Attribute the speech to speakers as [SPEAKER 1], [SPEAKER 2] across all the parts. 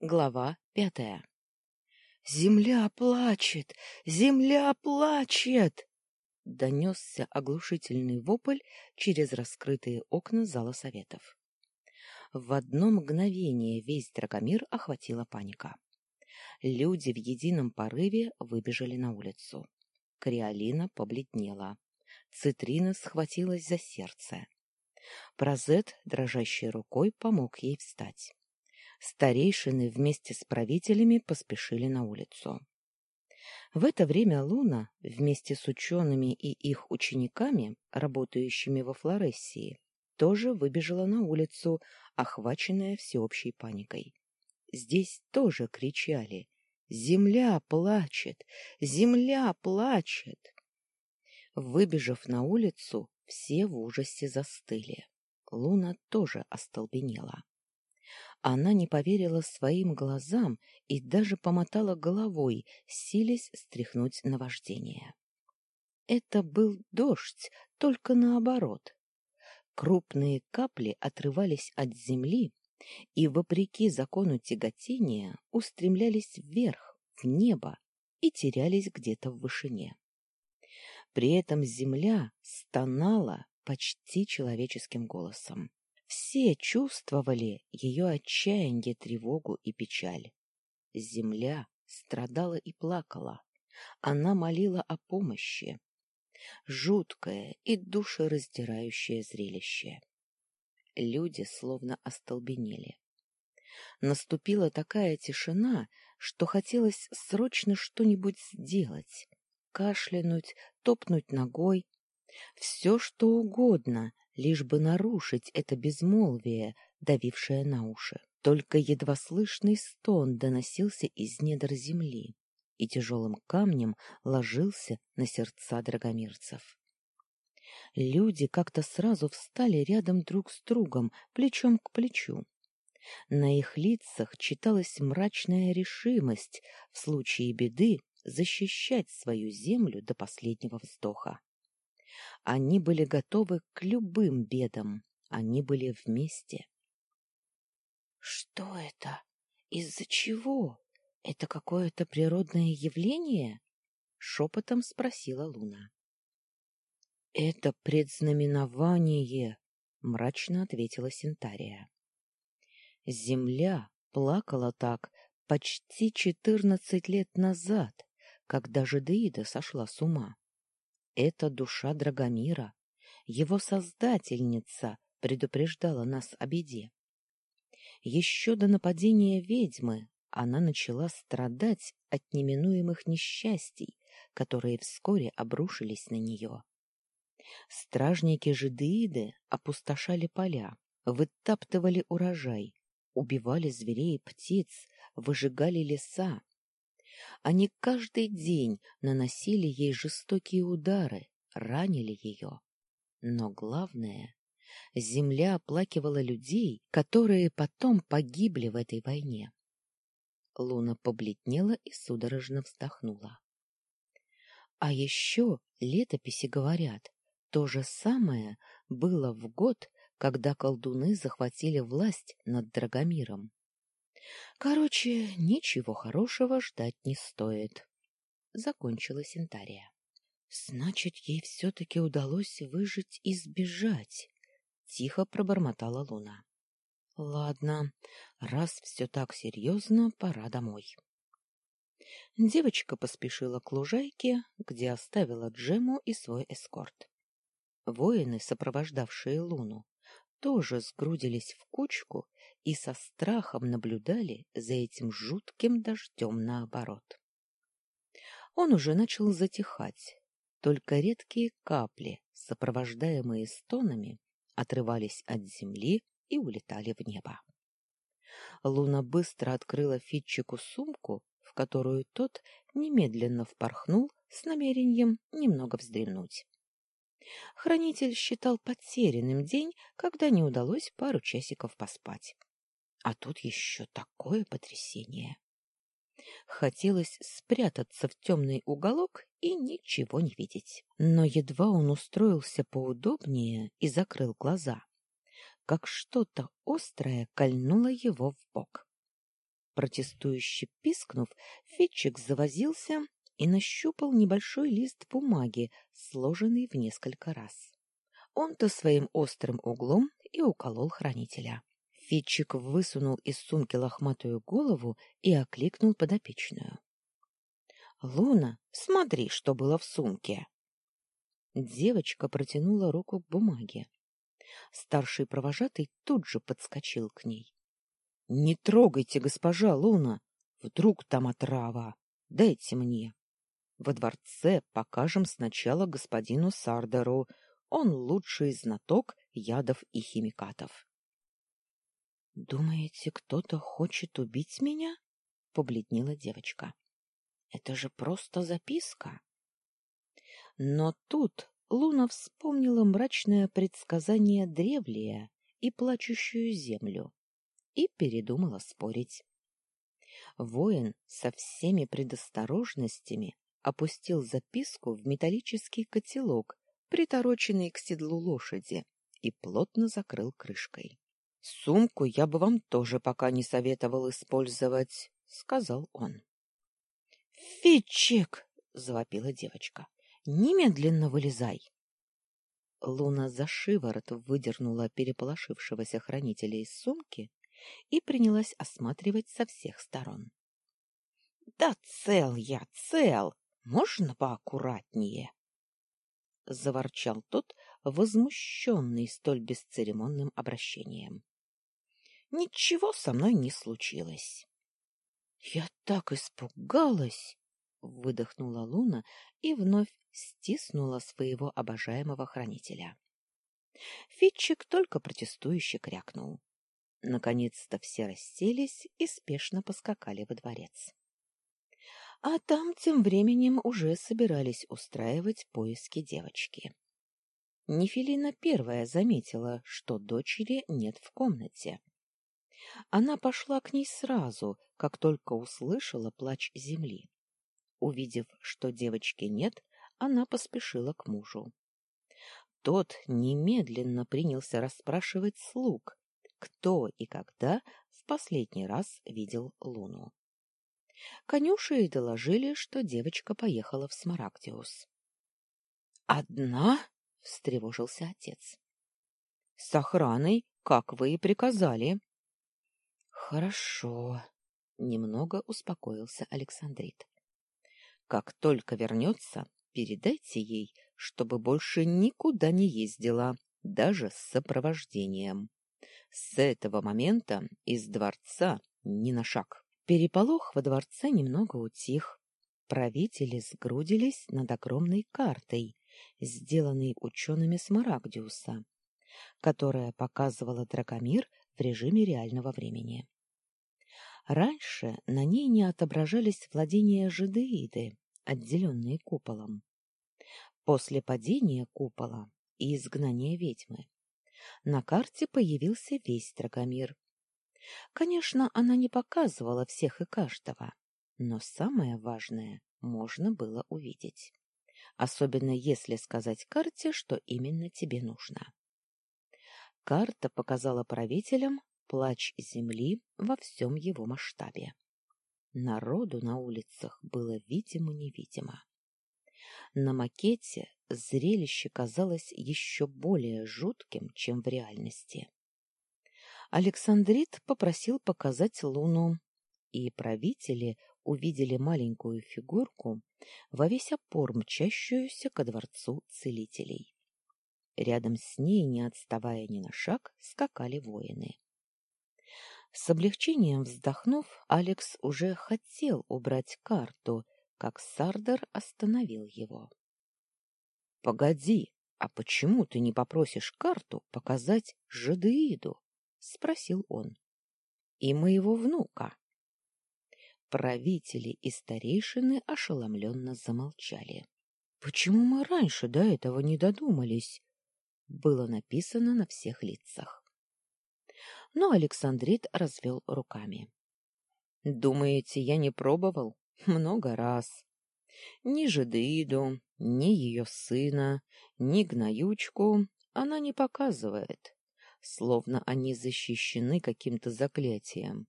[SPEAKER 1] Глава пятая. «Земля плачет! Земля плачет!» Донесся оглушительный вопль через раскрытые окна зала советов. В одно мгновение весь Драгомир охватила паника. Люди в едином порыве выбежали на улицу. Криолина побледнела. Цитрина схватилась за сердце. Прозет, дрожащей рукой, помог ей встать старейшины вместе с правителями поспешили на улицу. В это время Луна вместе с учеными и их учениками, работающими во Флорессии, тоже выбежала на улицу, охваченная всеобщей паникой. Здесь тоже кричали «Земля плачет! Земля плачет!» Выбежав на улицу, все в ужасе застыли. Луна тоже остолбенела. Она не поверила своим глазам и даже помотала головой, силясь стряхнуть наваждение. Это был дождь, только наоборот. Крупные капли отрывались от земли и, вопреки закону тяготения, устремлялись вверх, в небо и терялись где-то в вышине. При этом земля стонала почти человеческим голосом. Все чувствовали ее отчаяние, тревогу и печаль. Земля страдала и плакала. Она молила о помощи. Жуткое и душераздирающее зрелище. Люди словно остолбенели. Наступила такая тишина, что хотелось срочно что-нибудь сделать. Кашлянуть, топнуть ногой. Все, что угодно, лишь бы нарушить это безмолвие, давившее на уши. Только едва слышный стон доносился из недр земли и тяжелым камнем ложился на сердца драгомирцев. Люди как-то сразу встали рядом друг с другом, плечом к плечу. На их лицах читалась мрачная решимость в случае беды защищать свою землю до последнего вздоха. Они были готовы к любым бедам. Они были вместе. — Что это? Из-за чего? Это какое-то природное явление? — шепотом спросила Луна. — Это предзнаменование, — мрачно ответила Синтария. Земля плакала так почти четырнадцать лет назад, когда Жидеида сошла с ума. Это душа Драгомира, его создательница, предупреждала нас о беде. Еще до нападения ведьмы она начала страдать от неминуемых несчастий, которые вскоре обрушились на нее. Стражники Жидеиды опустошали поля, вытаптывали урожай, убивали зверей и птиц, выжигали леса, они каждый день наносили ей жестокие удары, ранили ее. Но главное, земля оплакивала людей, которые потом погибли в этой войне. Луна побледнела и судорожно вздохнула. А еще летописи говорят, то же самое было в год, когда колдуны захватили власть над Драгомиром. Короче, ничего хорошего ждать не стоит. Закончила Синтария. Значит, ей все-таки удалось выжить и сбежать. Тихо пробормотала Луна. Ладно, раз все так серьезно, пора домой. Девочка поспешила к лужайке, где оставила Джему и свой эскорт. Воины, сопровождавшие Луну, тоже сгрудились в кучку и со страхом наблюдали за этим жутким дождем наоборот. Он уже начал затихать, только редкие капли, сопровождаемые стонами, отрывались от земли и улетали в небо. Луна быстро открыла Фитчику сумку, в которую тот немедленно впорхнул с намерением немного вздремнуть. Хранитель считал потерянным день, когда не удалось пару часиков поспать. А тут еще такое потрясение. Хотелось спрятаться в темный уголок и ничего не видеть. Но едва он устроился поудобнее и закрыл глаза, как что-то острое кольнуло его в бок. Протестующе пискнув, Фитчик завозился и нащупал небольшой лист бумаги, сложенный в несколько раз. Он-то своим острым углом и уколол хранителя. Фитчик высунул из сумки лохматую голову и окликнул подопечную. — Луна, смотри, что было в сумке. Девочка протянула руку к бумаге. Старший провожатый тут же подскочил к ней. — Не трогайте, госпожа Луна! Вдруг там отрава! Дайте мне! Во дворце покажем сначала господину Сардеру. Он лучший знаток ядов и химикатов. — Думаете, кто-то хочет убить меня? — побледнела девочка. — Это же просто записка. Но тут Луна вспомнила мрачное предсказание древлия и плачущую землю и передумала спорить. Воин со всеми предосторожностями опустил записку в металлический котелок, притороченный к седлу лошади, и плотно закрыл крышкой. — Сумку я бы вам тоже пока не советовал использовать, — сказал он. — Фитчик! — завопила девочка. — Немедленно вылезай! Луна за шиворот выдернула переполошившегося хранителя из сумки и принялась осматривать со всех сторон. — Да цел я, цел! Можно поаккуратнее? — заворчал тот, возмущенный столь бесцеремонным обращением. — Ничего со мной не случилось. — Я так испугалась! — выдохнула Луна и вновь стиснула своего обожаемого хранителя. Фитчик только протестующе крякнул. Наконец-то все расселись и спешно поскакали во дворец. А там тем временем уже собирались устраивать поиски девочки. Нефилина первая заметила, что дочери нет в комнате. Она пошла к ней сразу, как только услышала плач земли. Увидев, что девочки нет, она поспешила к мужу. Тот немедленно принялся расспрашивать слуг, кто и когда в последний раз видел Луну. Конюши доложили, что девочка поехала в Смарагдиус. «Одна?» — встревожился отец. «С охраной, как вы и приказали». «Хорошо», — немного успокоился Александрит. «Как только вернется, передайте ей, чтобы больше никуда не ездила, даже с сопровождением. С этого момента из дворца ни на шаг. Переполох во дворце немного утих. Правители сгрудились над огромной картой, сделанной учеными Смарагдиуса, которая показывала Драгомир в режиме реального времени. Раньше на ней не отображались владения Жидеиды, отделенные куполом. После падения купола и изгнания ведьмы на карте появился весь Драгомир. Конечно, она не показывала всех и каждого, но самое важное можно было увидеть. Особенно если сказать карте, что именно тебе нужно. Карта показала правителям плач земли во всем его масштабе. Народу на улицах было видимо-невидимо. На макете зрелище казалось еще более жутким, чем в реальности. Александрит попросил показать луну, и правители увидели маленькую фигурку во весь опор мчащуюся ко дворцу целителей. Рядом с ней, не отставая ни на шаг, скакали воины. С облегчением вздохнув, Алекс уже хотел убрать карту, как Сардер остановил его. — Погоди, а почему ты не попросишь карту показать Жадеиду? — спросил он. — И моего внука. Правители и старейшины ошеломленно замолчали. — Почему мы раньше до этого не додумались? — было написано на всех лицах. Но Александрит развел руками. — Думаете, я не пробовал? Много раз. Ни Жидеиду, ни ее сына, ни гноючку она не показывает словно они защищены каким-то заклятием.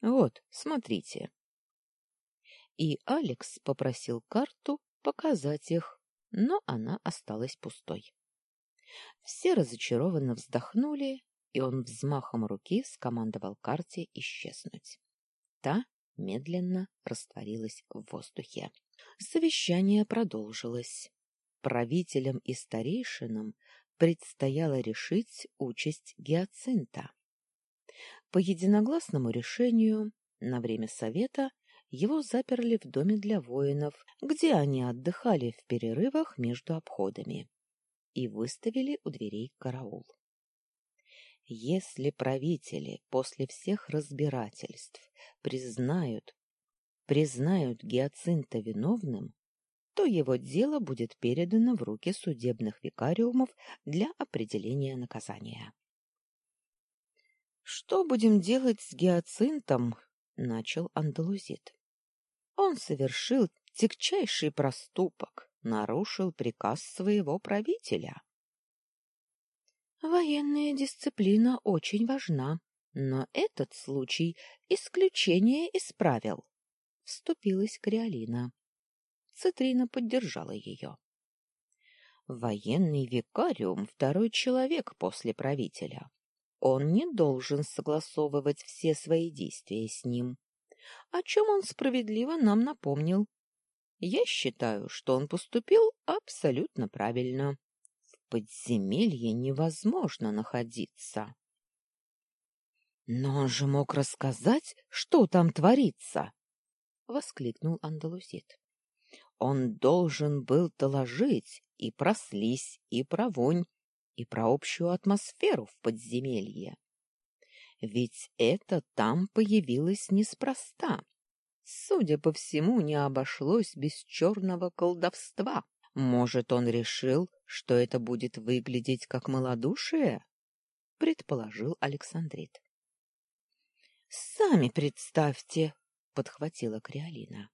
[SPEAKER 1] Вот, смотрите. И Алекс попросил карту показать их, но она осталась пустой. Все разочарованно вздохнули, и он взмахом руки скомандовал карте исчезнуть. Та медленно растворилась в воздухе. Совещание продолжилось. Правителям и старейшинам предстояло решить участь гиацинта. По единогласному решению на время совета его заперли в доме для воинов, где они отдыхали в перерывах между обходами, и выставили у дверей караул. Если правители после всех разбирательств признают, признают Гиацинта виновным, то его дело будет передано в руки судебных викариумов для определения наказания. «Что будем делать с Гиацинтом?» — начал Андалузит. «Он совершил тягчайший проступок, нарушил приказ своего правителя». «Военная дисциплина очень важна, но этот случай исключение из правил», — вступилась Криолина. Цитрина поддержала ее. Военный викариум — второй человек после правителя. Он не должен согласовывать все свои действия с ним, о чем он справедливо нам напомнил. Я считаю, что он поступил абсолютно правильно. В подземелье невозможно находиться. Но он же мог рассказать, что там творится, — воскликнул Андалусит. Он должен был доложить и про слизь, и про вонь, и про общую атмосферу в подземелье. Ведь это там появилось неспроста. Судя по всему, не обошлось без черного колдовства. Может, он решил, что это будет выглядеть как малодушие? Предположил Александрит. «Сами представьте!» — подхватила Криолина.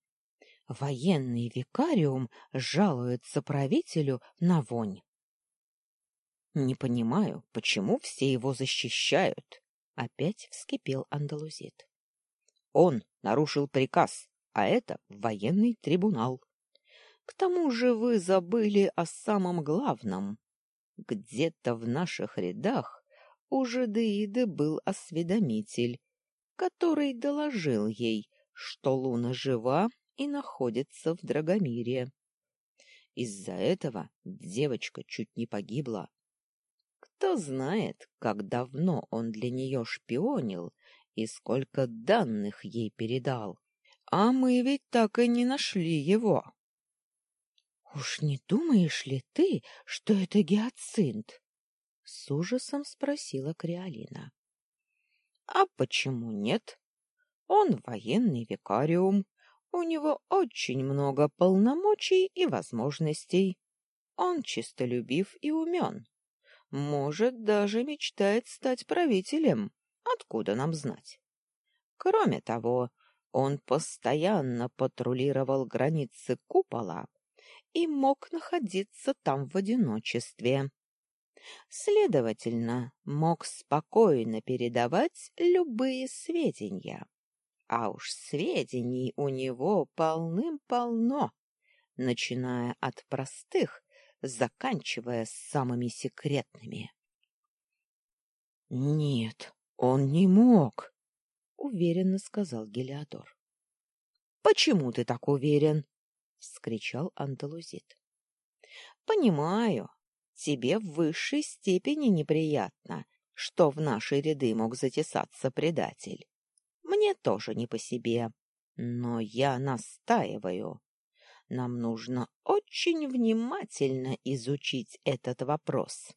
[SPEAKER 1] Военный викариум жалуется правителю на вонь. Не понимаю, почему все его защищают. Опять вскипел Андалузит. Он нарушил приказ, а это военный трибунал. К тому же вы забыли о самом главном. Где-то в наших рядах у Жидеиды был осведомитель, который доложил ей, что Луна жива и находится в Драгомире. Из-за этого девочка чуть не погибла. Кто знает, как давно он для нее шпионил и сколько данных ей передал. А мы ведь так и не нашли его. — Уж не думаешь ли ты, что это гиацинт? — с ужасом спросила Криолина. — А почему нет? Он военный викариум, у него очень много полномочий и возможностей. Он чистолюбив и умен. Может, даже мечтает стать правителем. Откуда нам знать? Кроме того, он постоянно патрулировал границы купола и мог находиться там в одиночестве. Следовательно, мог спокойно передавать любые сведения. А уж сведений у него полным-полно, начиная от простых, заканчивая самыми секретными. — Нет, он не мог, — уверенно сказал Гелиодор. — Почему ты так уверен? — вскричал Андалузит. — Понимаю, тебе в высшей степени неприятно, что в наши ряды мог затесаться предатель. Мне тоже не по себе. Но я настаиваю. Нам нужно очень внимательно изучить этот вопрос.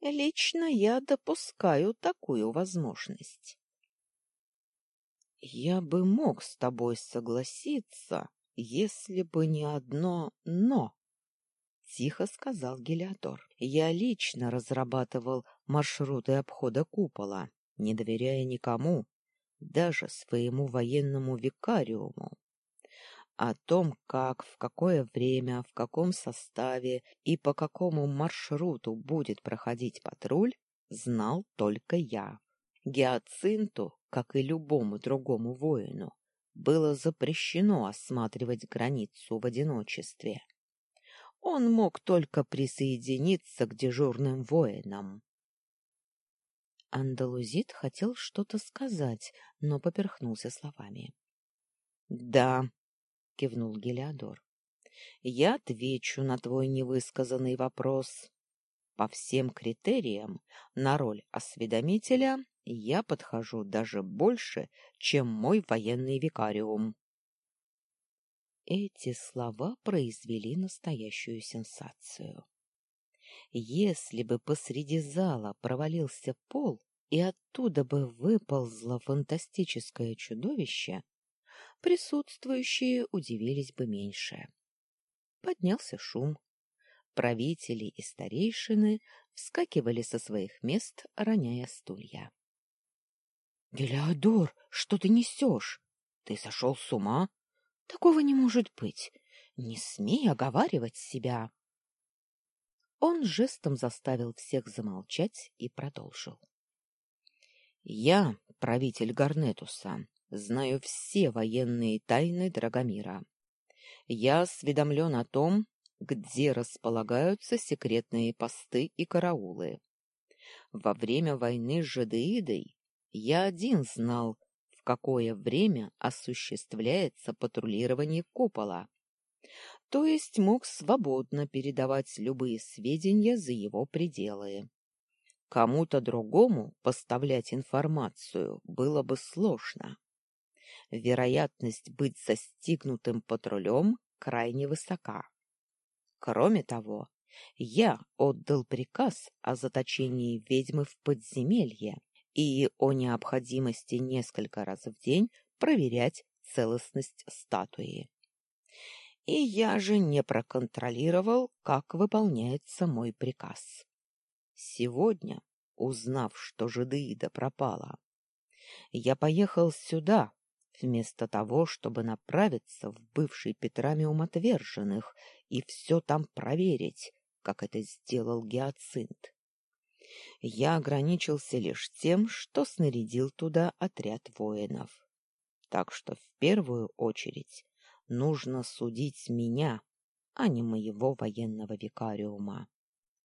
[SPEAKER 1] Лично я допускаю такую возможность. Я бы мог с тобой согласиться, если бы не одно «но», — тихо сказал Гелиодор. Я лично разрабатывал маршруты обхода купола, не доверяя никому, даже своему военному викариуму. О том, как, в какое время, в каком составе и по какому маршруту будет проходить патруль, знал только я. Гиацинту как и любому другому воину, было запрещено осматривать границу в одиночестве. Он мог только присоединиться к дежурным воинам. Андалузит хотел что-то сказать, но поперхнулся словами. — Да, — кивнул Гелиодор, — я отвечу на твой невысказанный вопрос. По всем критериям на роль осведомителя я подхожу даже больше, чем мой военный викариум. Эти слова произвели настоящую сенсацию. Если бы посреди зала провалился пол, и оттуда бы выползло фантастическое чудовище, присутствующие удивились бы меньше. Поднялся шум. Правители и старейшины вскакивали со своих мест, роняя стулья. — Гелиодор, что ты несешь? Ты сошел с ума? Такого не может быть. Не смей оговаривать себя. Он жестом заставил всех замолчать и продолжил. Я, правитель Гарнетуса, знаю все военные тайны Драгомира. Я осведомлен о том, где располагаются секретные посты и караулы. Во время войны с Жадеидой я один знал, какое время осуществляется патрулирование купола, то есть мог свободно передавать любые сведения за его пределы. Кому-то другому поставлять информацию было бы сложно. Вероятность быть застигнутым патрулем крайне высока. Кроме того, я отдал приказ о заточении ведьмы в подземелье, и о необходимости несколько раз в день проверять целостность статуи. И я же не проконтролировал, как выполняется мой приказ. Сегодня, узнав, что жидеида пропала, я поехал сюда, вместо того, чтобы направиться в бывший Петрамиум отверженных и все там проверить, как это сделал Геоцинт я ограничился лишь тем, что снарядил туда отряд воинов. Так что в первую очередь нужно судить меня, а не моего военного викариума.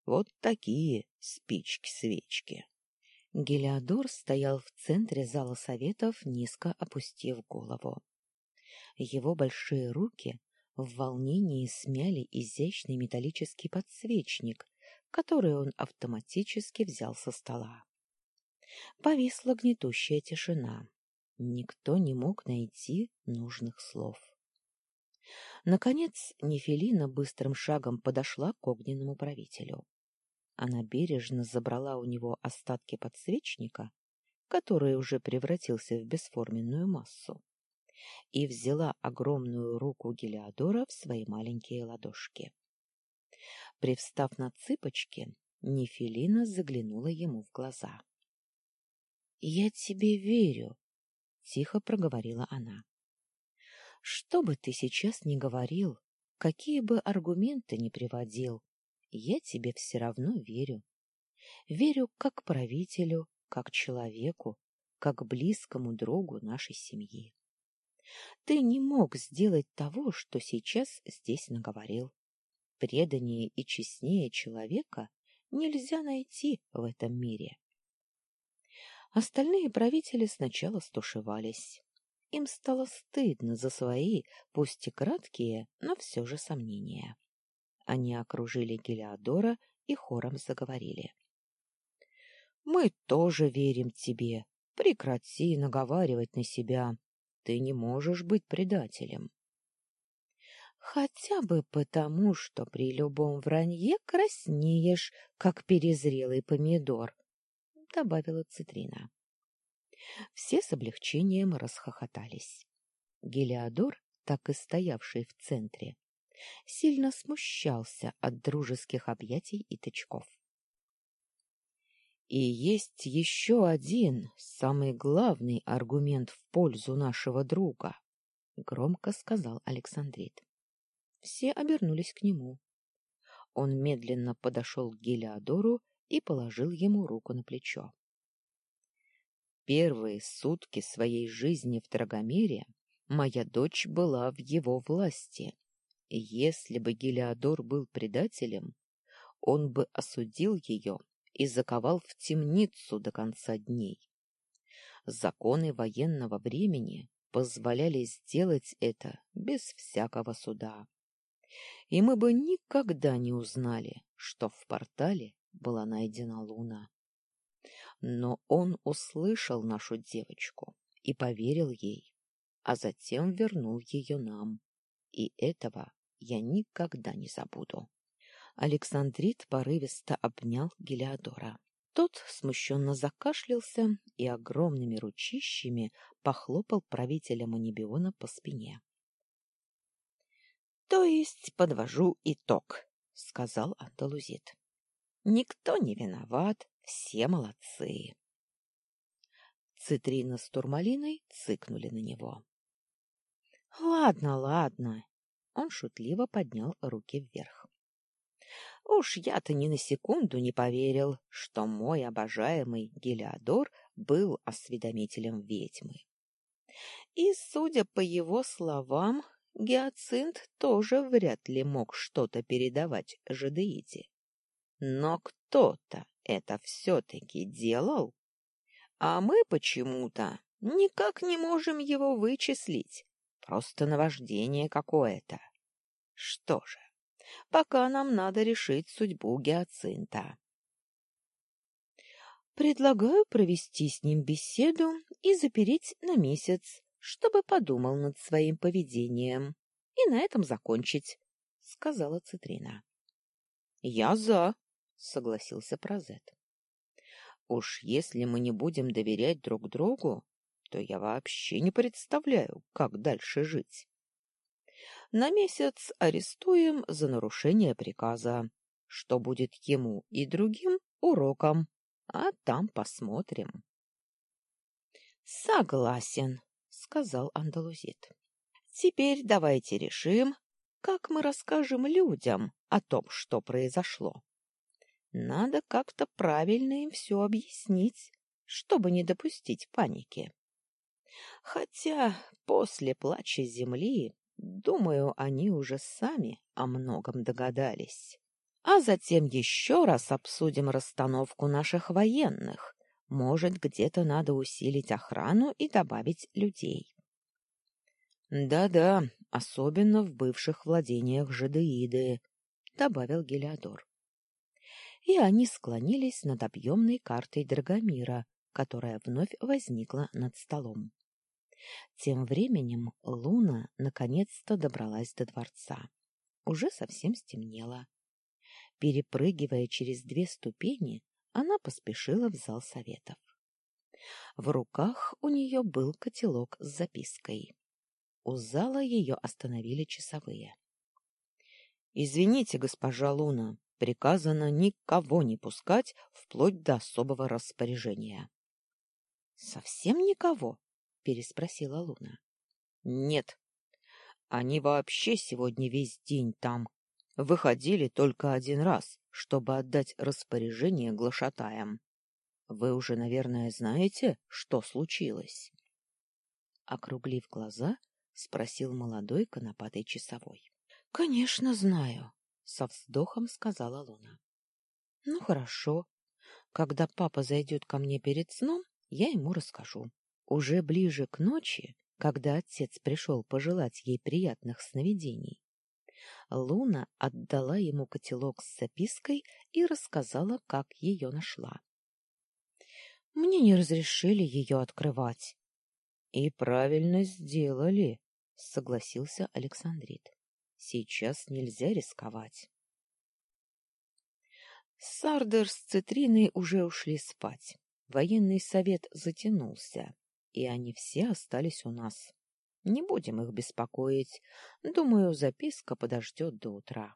[SPEAKER 1] Вот такие спички-свечки. Гелиодор стоял в центре зала советов, низко опустив голову. Его большие руки в волнении смяли изящный металлический подсвечник, который он автоматически взял со стола. Повисла гнетущая тишина. Никто не мог найти нужных слов. Наконец Нефелина быстрым шагом подошла к огненному правителю. Она бережно забрала у него остатки подсвечника, который уже превратился в бесформенную массу, и взяла огромную руку Гелиодора в свои маленькие ладошки. Привстав на цыпочки, Нефелина заглянула ему в глаза. — Я тебе верю, — тихо проговорила она. — Что бы ты сейчас ни говорил, какие бы аргументы ни приводил, я тебе все равно верю. Верю как правителю, как человеку, как близкому другу нашей семьи. Ты не мог сделать того, что сейчас здесь наговорил. Преданнее и честнее человека нельзя найти в этом мире. Остальные правители сначала стушевались. Им стало стыдно за свои, пусть и краткие, но все же сомнения. Они окружили Гелиодора и хором заговорили. — Мы тоже верим тебе. Прекрати наговаривать на себя. Ты не можешь быть предателем. Хотя бы потому, что при любом вранье краснеешь, как перезрелый помидор, — добавила Цитрина. Все с облегчением расхохотались. Гелиодор, так и стоявший в центре, сильно смущался от дружеских объятий и тычков. И есть еще один, самый главный аргумент в пользу нашего друга, — громко сказал Александрит. Все обернулись к нему. Он медленно подошел к Гелиодору и положил ему руку на плечо. первые сутки своей жизни в Драгомире моя дочь была в его власти. Если бы Гелиодор был предателем, он бы осудил ее и заковал в темницу до конца дней. Законы военного времени позволяли сделать это без всякого суда. И мы бы никогда не узнали, что в портале была найдена луна. Но он услышал нашу девочку и поверил ей, а затем вернул ее нам. И этого я никогда не забуду. Александрит порывисто обнял Гелиодора. Тот смущенно закашлялся и огромными ручищами похлопал правителя Манибиона по спине. — То есть подвожу итог, — сказал Андалузит. — Никто не виноват, все молодцы. Цитрина с Турмалиной цыкнули на него. — Ладно, ладно. Он шутливо поднял руки вверх. Уж я-то ни на секунду не поверил, что мой обожаемый Гелиодор был осведомителем ведьмы. И, судя по его словам, Гиацинт тоже вряд ли мог что-то передавать Жадеиде. Но кто-то это все-таки делал, а мы почему-то никак не можем его вычислить. Просто наваждение какое-то. Что же, пока нам надо решить судьбу Гиацинта. Предлагаю провести с ним беседу и запереть на месяц, чтобы подумал над своим поведением, и на этом закончить, — сказала Цитрина. — Я за, — согласился Прозет. — Уж если мы не будем доверять друг другу, то я вообще не представляю, как дальше жить. На месяц арестуем за нарушение приказа, что будет ему и другим уроком, а там посмотрим. — Согласен, — сказал Андалузит. — Теперь давайте решим, как мы расскажем людям о том, что произошло. Надо как-то правильно им все объяснить, чтобы не допустить паники. Хотя после плача земли Думаю, они уже сами о многом догадались. А затем еще раз обсудим расстановку наших военных. Может, где-то надо усилить охрану и добавить людей. Да-да, особенно в бывших владениях Жадеиды, добавил Гелиодор. И они склонились над объемной картой Драгомира, которая вновь возникла над столом. Тем временем Луна наконец-то добралась до дворца. Уже совсем стемнело. Перепрыгивая через две ступени, она поспешила в зал советов. В руках у нее был котелок с запиской. У зала ее остановили часовые. — Извините, госпожа Луна, приказано никого не пускать вплоть до особого распоряжения. — Совсем никого? — переспросила Луна. — Нет. Они вообще сегодня весь день там. Выходили только один раз, чтобы отдать распоряжение глашатаям. Вы уже, наверное, знаете, что случилось? Округлив глаза, спросил молодой конопатый часовой. — Конечно, знаю, — со вздохом сказала Луна. — Ну, хорошо. Когда папа зайдет ко мне перед сном, я ему расскажу. Уже ближе к ночи, когда отец пришел пожелать ей приятных сновидений, Луна отдала ему котелок с запиской и рассказала, как ее нашла. Мне не разрешили ее открывать. — И правильно сделали, — согласился Александрит. — Сейчас нельзя рисковать. Сардер с Цитриной уже ушли спать. Военный совет затянулся и они все остались у нас. Не будем их беспокоить. Думаю, записка подождет до утра.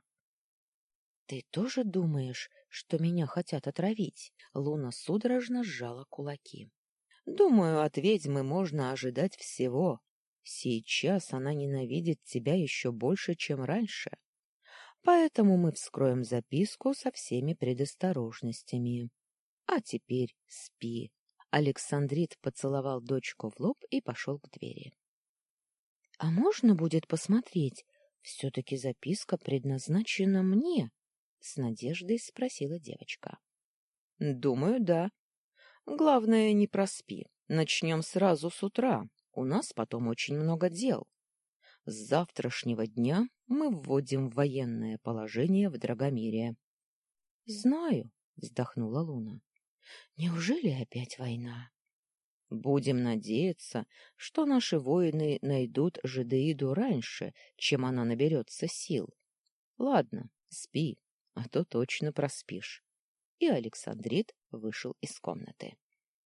[SPEAKER 1] — Ты тоже думаешь, что меня хотят отравить? Луна судорожно сжала кулаки. — Думаю, от ведьмы можно ожидать всего. Сейчас она ненавидит тебя еще больше, чем раньше. Поэтому мы вскроем записку со всеми предосторожностями. А теперь спи. Александрит поцеловал дочку в лоб и пошел к двери. — А можно будет посмотреть? Все-таки записка предназначена мне, — с надеждой спросила девочка. — Думаю, да. Главное, не проспи. Начнем сразу с утра. У нас потом очень много дел. С завтрашнего дня мы вводим военное положение в Драгомире. — Знаю, — вздохнула Луна. — Неужели опять война? — Будем надеяться, что наши воины найдут Жидеиду раньше, чем она наберется сил. Ладно, спи, а то точно проспишь. И Александрит вышел из комнаты.